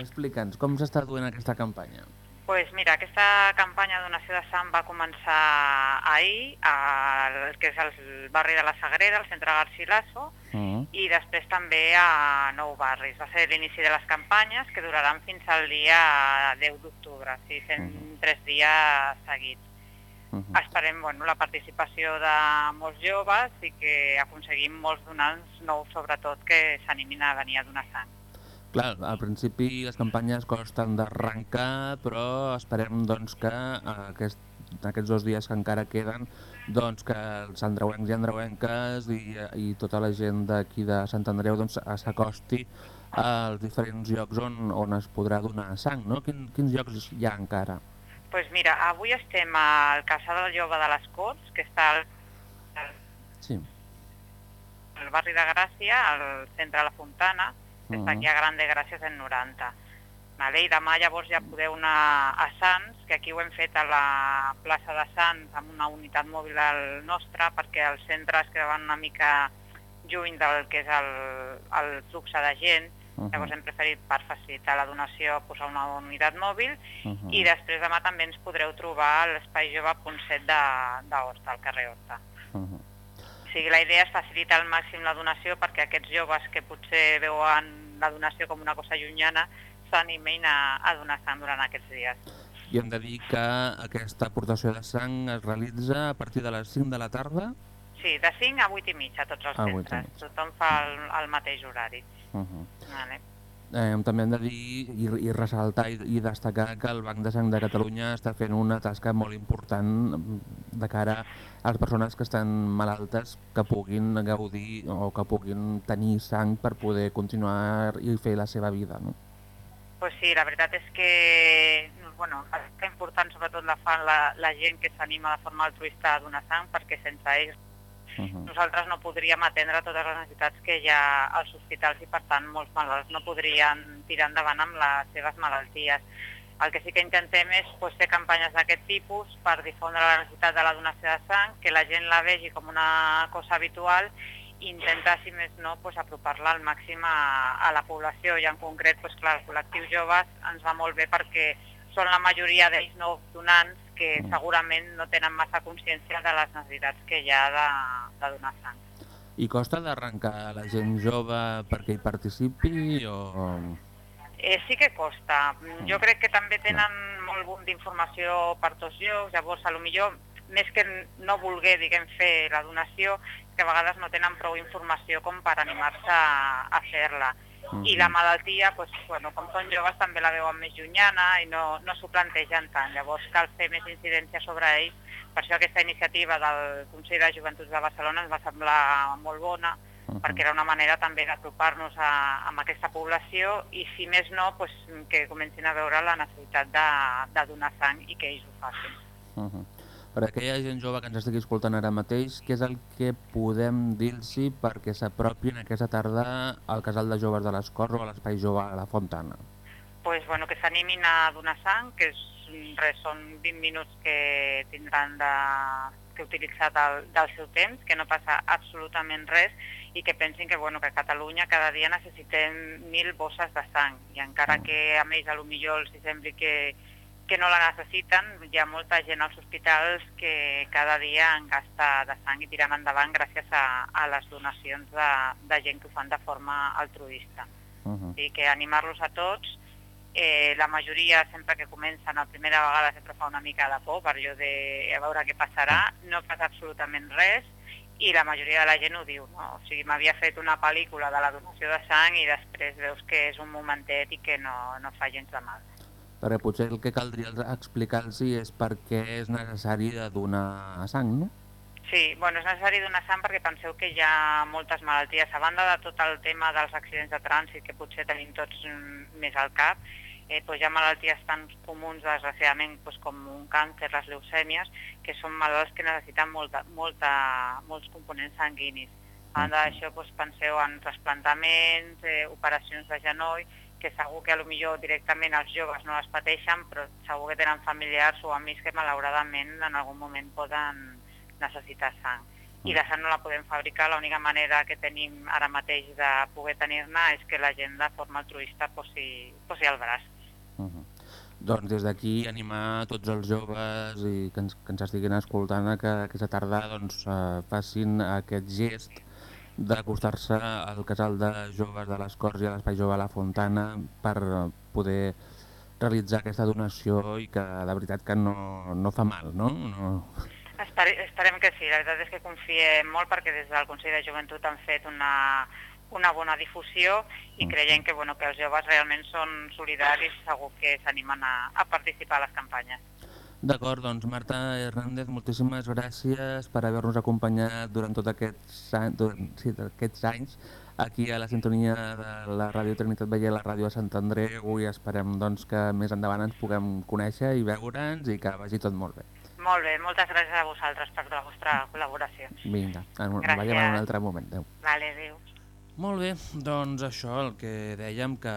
Explica'ns, com s'està duent aquesta campanya? Pues mira, aquesta campanya de donació de sang va començar ahir, al que és el barri de la Sagrera, al centre Garcilaso, Mm. i després també a nou barris. Va ser l'inici de les campanyes que duraran fins al dia 10 d'octubre, sí, fent tres dies seguits. Esperem bueno, la participació de molts joves i que aconseguim molts donants nous, sobretot, que s'animin a venir a donar sang. Clar, al principi les campanyes costen d'arrencar, però esperem doncs, que aquest, aquests dos dies que encara queden doncs, que els andreuencs i andreuenques i, i tota la gent d'aquí de Sant Andreu doncs, s'acosti als diferents llocs on, on es podrà donar sang. No? Quin, quins llocs hi ha encara? Doncs pues mira, avui estem al Casal del Jove de les Corts, que està al, Sí. al barri de Gràcia, al centre de la Fontana, que està aquí a Gran de Gràcies en 90. Vale? I demà llavors ja podeu anar a Sants, que aquí ho hem fet a la plaça de Sants amb una unitat mòbil al nostre, perquè els centres quedaven una mica lluny del que és el, el flux de gent, uh -huh. llavors hem preferit per facilitar la donació posar una unitat mòbil uh -huh. i després demà també ens podreu trobar a l'espai jove punt set d'Horta, al carrer Horta. Uh -huh. O sigui, la idea és facilitar al màxim la donació perquè aquests joves que potser veuen la donació com una cosa llunyana s'animin a, a donar sang durant aquests dies. I hem de dir que aquesta aportació de sang es realitza a partir de les 5 de la tarda? Sí, de 5 a 8 i mitja tots els A 8 i centres. Tothom fa el, el mateix horari. Uh -huh. Vale. Eh, també hem de dir i, i ressaltar i, i destacar que el Banc de Sang de Catalunya està fent una tasca molt important de cara a les persones que estan malaltes que puguin gaudir o que puguin tenir sang per poder continuar i fer la seva vida. No? Pues sí, la veritat és que bueno, és important sobretot la fan la, la gent que s'anima de forma altruista a donar sang perquè sense ells Uh -huh. nosaltres no podríem atendre totes les necessitats que hi ha als hospitals i per tant molts malalts no podrien tirar endavant amb les seves malalties. El que sí que intentem és pues, fer campanyes d'aquest tipus per difondre la necessitat de la donació de sang, que la gent la vegi com una cosa habitual i intentar, si més no, pues, apropar-la al màxim a, a la població i en concret, pues, clar, el col·lectiu joves ens va molt bé perquè són la majoria d'ells no donants que segurament no tenen massa consciència de les necessitats que hi ha de, de donar sang. I costa d'arrencar la gent jove perquè hi participi o... Eh, sí que costa. Jo crec que també tenen molt boom d'informació per tots llocs, llavors a lo millor més que no voler, diguem, fer la donació, que a vegades no tenen prou informació com per animar-se a, a fer-la. I la malaltia, doncs, bueno, com són joves, també la veuen més llunyana i no, no s'ho plantegen tant. Llavors cal fer més incidència sobre ells. Per això aquesta iniciativa del Consell de Joventuts de Barcelona ens va semblar molt bona, perquè era una manera també d'apropar-nos a, a aquesta població i, si més no, pues, que comencin a veure la necessitat de, de donar sang i que ells ho facin. Uh -huh. Per aquella gent jove que ens estigui escoltant ara mateix, què és el que podem dir-los perquè s'apropin aquesta tarda al casal de joves de les Corts o a l'espai jove a la Fontana? pues, bueno, que s'animin a donar sang, que és, res, són 20 minuts que tindran de, que utilitzar del, del seu temps, que no passa absolutament res i que pensin que, bueno, que a Catalunya cada dia necessitem mil bosses de sang i encara que a ells a lo millor els sembli que, que no la necessiten, hi ha molta gent als hospitals que cada dia en gasta de sang i tiren endavant gràcies a, a les donacions de, de gent que ho fan de forma altruista. Uh -huh. I que animar-los a tots eh, la majoria sempre que comencen la primera vegada sempre fa una mica de por per allò de a veure què passarà, no passa absolutament res i la majoria de la gent ho diu, no? O sigui, m'havia fet una pel·lícula de la donació de sang i després veus que és un momentet i que no, no fa gens de mal. Perquè potser el que caldria explicar-los és per què és necessari de donar sang, no? Sí, bueno, és necessari donar sang perquè penseu que hi ha moltes malalties. A banda de tot el tema dels accidents de trànsit, que potser tenim tots mm, més al cap, eh, doncs hi ha malalties tan comuns, desgraciadament, doncs com un càncer, les leucèmies, que són malalts que necessiten molta, molta, molts components sanguinis. A banda d'això, doncs, penseu en trasplantaments, eh, operacions de genoll, que segur que a lo millor directament els joves no les pateixen, però segur que tenen familiars o amics que malauradament en algun moment poden necessitar sang. I la sang no la podem fabricar, l'única manera que tenim ara mateix de poder tenir-ne és que la gent de forma altruista posi, posi el braç. Uh -huh. Doncs des d'aquí animar tots els joves i que ens, que ens estiguin escoltant a que aquesta tarda doncs, eh, facin aquest gest d'acostar-se al casal de joves de les Corts i a l'espai jove a la Fontana per poder realitzar aquesta donació i que de veritat que no, no fa mal, no? no... Espere, esperem que sí, la veritat és que confiem molt perquè des del Consell de Joventut han fet una, una bona difusió i creiem que, bueno, que els joves realment són solidaris, segur que s'animen a, a participar a les campanyes. D'acord, doncs Marta Hernández, moltíssimes gràcies per haver-nos acompanyat durant tots aquests, any, durant, sí, aquests anys aquí a la sintonia de la Ràdio Trinitat Vella i la Ràdio de Sant Andreu i esperem doncs, que més endavant ens puguem conèixer i veure'ns i que vagi tot molt bé. Molt bé, moltes gràcies a vosaltres per la vostra col·laboració. Vinga, en, Gràcies. veiem en un altre moment. Adéu. Vale, adéu. Molt bé, doncs això, el que dèiem, que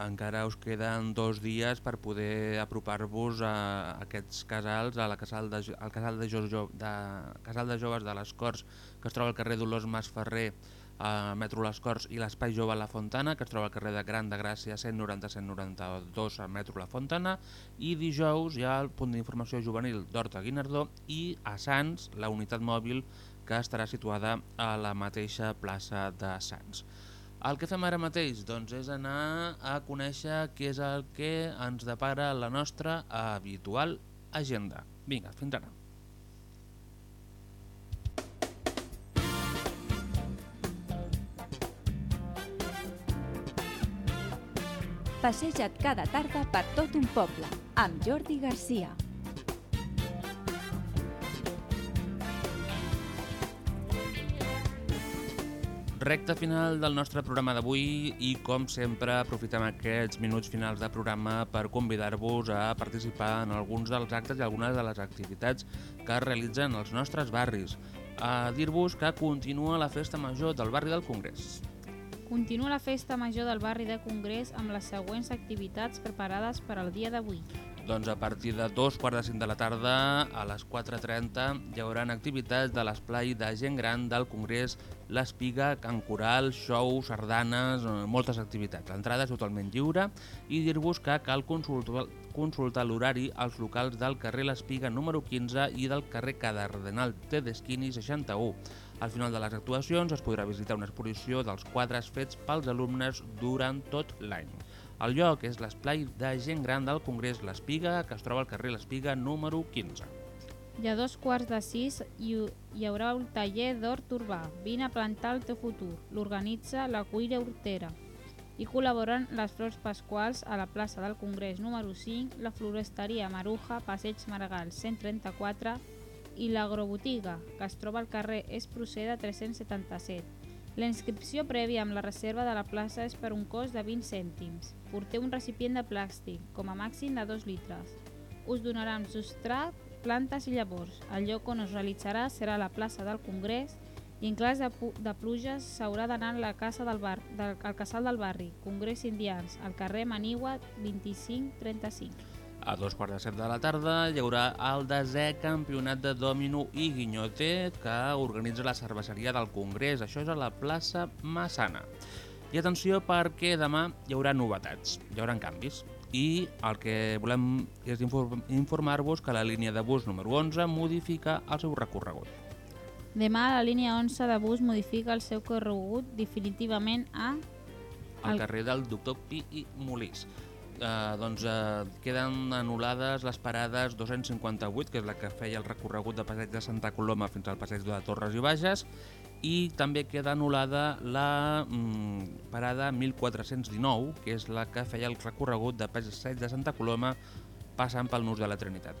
encara us queden dos dies per poder apropar-vos a aquests casals, a la casal de, al casal de, jo, de, casal de joves de les Corts, que es troba al carrer Dolors Masferrer, a Metro Les Corts, i l'Espai Jove La Fontana, que es troba al carrer de Gran de Gràcia 190-192 a Metro La Fontana, i dijous hi ha el punt d'informació juvenil d'Horta Guinardó i a Sants, la unitat mòbil que estarà situada a la mateixa plaça de Sants. El que fem ara mateix doncs, és anar a conèixer què és el que ens depara la nostra habitual agenda. Vinga, fins ara. Passeja't cada tarda per tot un poble, amb Jordi Garcia. Recte final del nostre programa d'avui i, com sempre, aprofitem aquests minuts finals de programa per convidar-vos a participar en alguns dels actes i algunes de les activitats que es realitzen als nostres barris. A dir-vos que continua la Festa Major del barri del Congrés. Continua la festa major del barri de Congrés amb les següents activitats preparades per al dia d'avui. Doncs a partir de dos quarts de cinc de la tarda, a les 4.30, hi haurà activitats de l'esplai de gent gran del Congrés l'Espiga, Can Coral, shows, sardanes, eh, moltes activitats. L'entrada és totalment lliure i dir-vos que cal consultar, consultar l'horari als locals del carrer l'Espiga número 15 i del carrer Cadardenal Tedeschini 61. Al final de les actuacions es podrà visitar una exposició dels quadres fets pels alumnes durant tot l'any. El lloc és l'esplai de gent gran del Congrés L'Espiga, que es troba al carrer L'Espiga número 15. I a dos quarts de sis hi, hi haurà un taller d'hort urbà. Vine a plantar el teu futur. L'organitza la Cuira Hortera. Hi col·laboren les Flors Pasquals a la plaça del Congrés número 5, la Floresteria Maruja, Passeig Maragall 134 i l'Agrobotiga, que es troba al carrer Esproceda 377. La inscripció prèvia amb la reserva de la plaça és per un cost de 20 cèntims. Porteu un recipient de plàstic, com a màxim de 2 litres. Us donaran substrat, plantes i llavors. El lloc on es realitzarà serà la plaça del Congrés i en cas de, de pluges s'haurà d'anar la casa del bar, del, al casal del barri, Congrés Indians, al carrer Manigua 2535. A dos quarts de set de la tarda hi haurà el desè campionat de Domino i Guinyote que organitza la cerveseria del Congrés. Això és a la plaça Massana. I atenció perquè demà hi haurà novetats, hi haurà canvis. I el que volem és inform- informar-vos que la línia de bus número 11 modifica el seu recorregut. Demà la línia 11 de bus modifica el seu corregut definitivament a al El- carrer del doctor Pi i Molís. Eh, doncs eh, queden anul·lades les parades 258, que és la que feia el recorregut de Passeig de Santa Coloma fins al Passeig de Torres i Bages, i també queda anul·lada la mm, parada 1419, que és la que feia el recorregut de Passeig de Santa Coloma passant pel Nus de la Trinitat.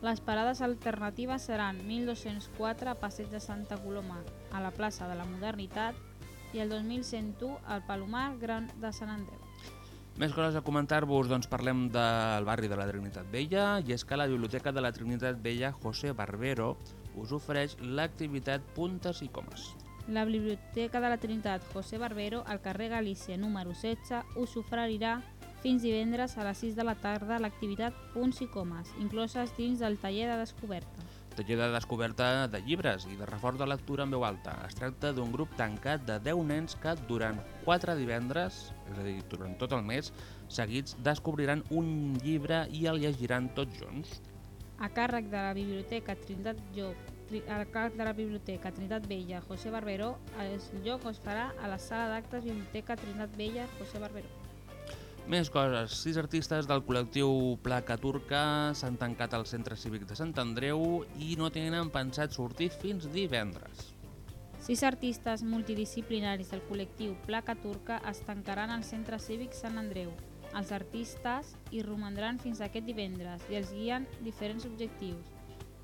Les parades alternatives seran 1204 a Passeig de Santa Coloma, a la plaça de la Modernitat, i el 2101 al Palomar Gran de Sant Andreu. Més coses a comentar-vos, doncs parlem del barri de la Trinitat Vella i és que la Biblioteca de la Trinitat Vella José Barbero us ofereix l'activitat Puntes i Comes. La Biblioteca de la Trinitat José Barbero, al carrer Galícia número 16, us oferirà fins divendres a les 6 de la tarda l'activitat Punts i Comes, incloses dins del taller de descoberta. Taller de descoberta de llibres i de reforç de lectura en veu alta. Es tracta d'un grup tancat de 10 nens que durant 4 divendres, és a dir, durant tot el mes, seguits descobriran un llibre i el llegiran tots junts. A càrrec de la Biblioteca Trinitat Llop, a càrrec de la Biblioteca Trinitat Vella José Barbero, el lloc es farà a la sala d'actes Biblioteca Trinitat Vella José Barbero. Més coses. Sis artistes del col·lectiu Placa Turca s'han tancat al Centre Cívic de Sant Andreu i no tenen pensat sortir fins divendres. Sis artistes multidisciplinaris del col·lectiu Placa Turca es tancaran al Centre Cívic Sant Andreu. Els artistes hi romandran fins aquest divendres i els guien diferents objectius.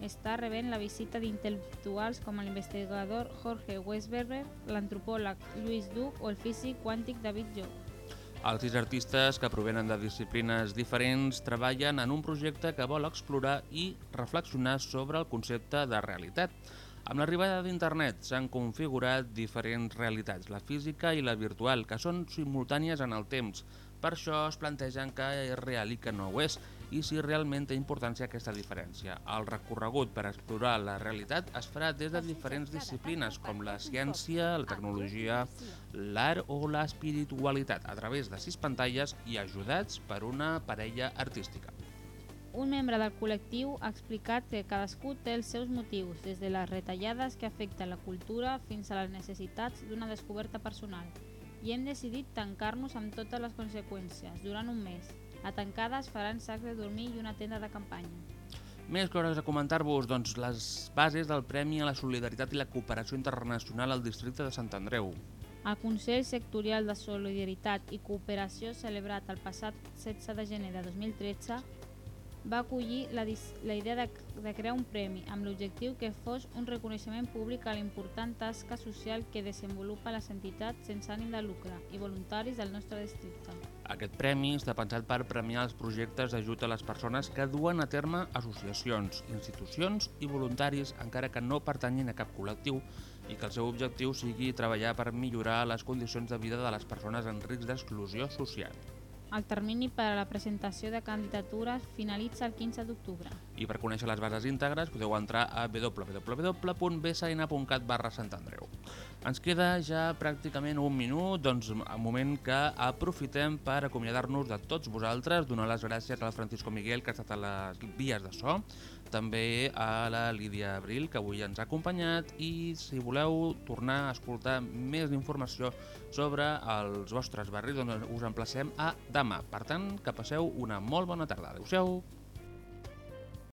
Està rebent la visita d'intel·lectuals com l'investigador Jorge Westberger, l'antropòleg Lluís Duc o el físic quàntic David Jo. Els sis artistes que provenen de disciplines diferents treballen en un projecte que vol explorar i reflexionar sobre el concepte de realitat. Amb l'arribada d'internet s'han configurat diferents realitats, la física i la virtual, que són simultànies en el temps. Per això es plantegen que és real i que no ho és, i si realment té importància aquesta diferència. El recorregut per explorar la realitat es farà des de diferents disciplines com la ciència, la tecnologia, l'art o l'espiritualitat a través de sis pantalles i ajudats per una parella artística. Un membre del col·lectiu ha explicat que cadascú té els seus motius, des de les retallades que afecten la cultura fins a les necessitats d'una descoberta personal. I hem decidit tancar-nos amb totes les conseqüències durant un mes. A tancada es faran sacs de dormir i una tenda de campanya. Més coses a comentar-vos, doncs les bases del Premi a la Solidaritat i la Cooperació Internacional al districte de Sant Andreu. El Consell Sectorial de Solidaritat i Cooperació celebrat el passat 16 de gener de 2013 va acollir la, la idea de, de crear un premi amb l'objectiu que fos un reconeixement públic a l'important tasca social que desenvolupa les entitats sense ànim de lucre i voluntaris del nostre districte. Aquest premi està pensat per premiar els projectes d'ajut a les persones que duen a terme associacions, institucions i voluntaris encara que no pertanyin a cap col·lectiu i que el seu objectiu sigui treballar per millorar les condicions de vida de les persones en risc d'exclusió social. El termini per a la presentació de candidatures finalitza el 15 d'octubre. I per conèixer les bases íntegres podeu entrar a www.bsn.cat barra Sant Andreu. Ens queda ja pràcticament un minut, doncs un moment que aprofitem per acomiadar-nos de tots vosaltres, donar les gràcies al Francisco Miguel, que ha estat a les vies de so, també a la Lídia Abril, que avui ens ha acompanyat, i si voleu tornar a escoltar més informació sobre els vostres barris, doncs us emplacem a demà. Per tant, que passeu una molt bona tarda. Adéu-siau!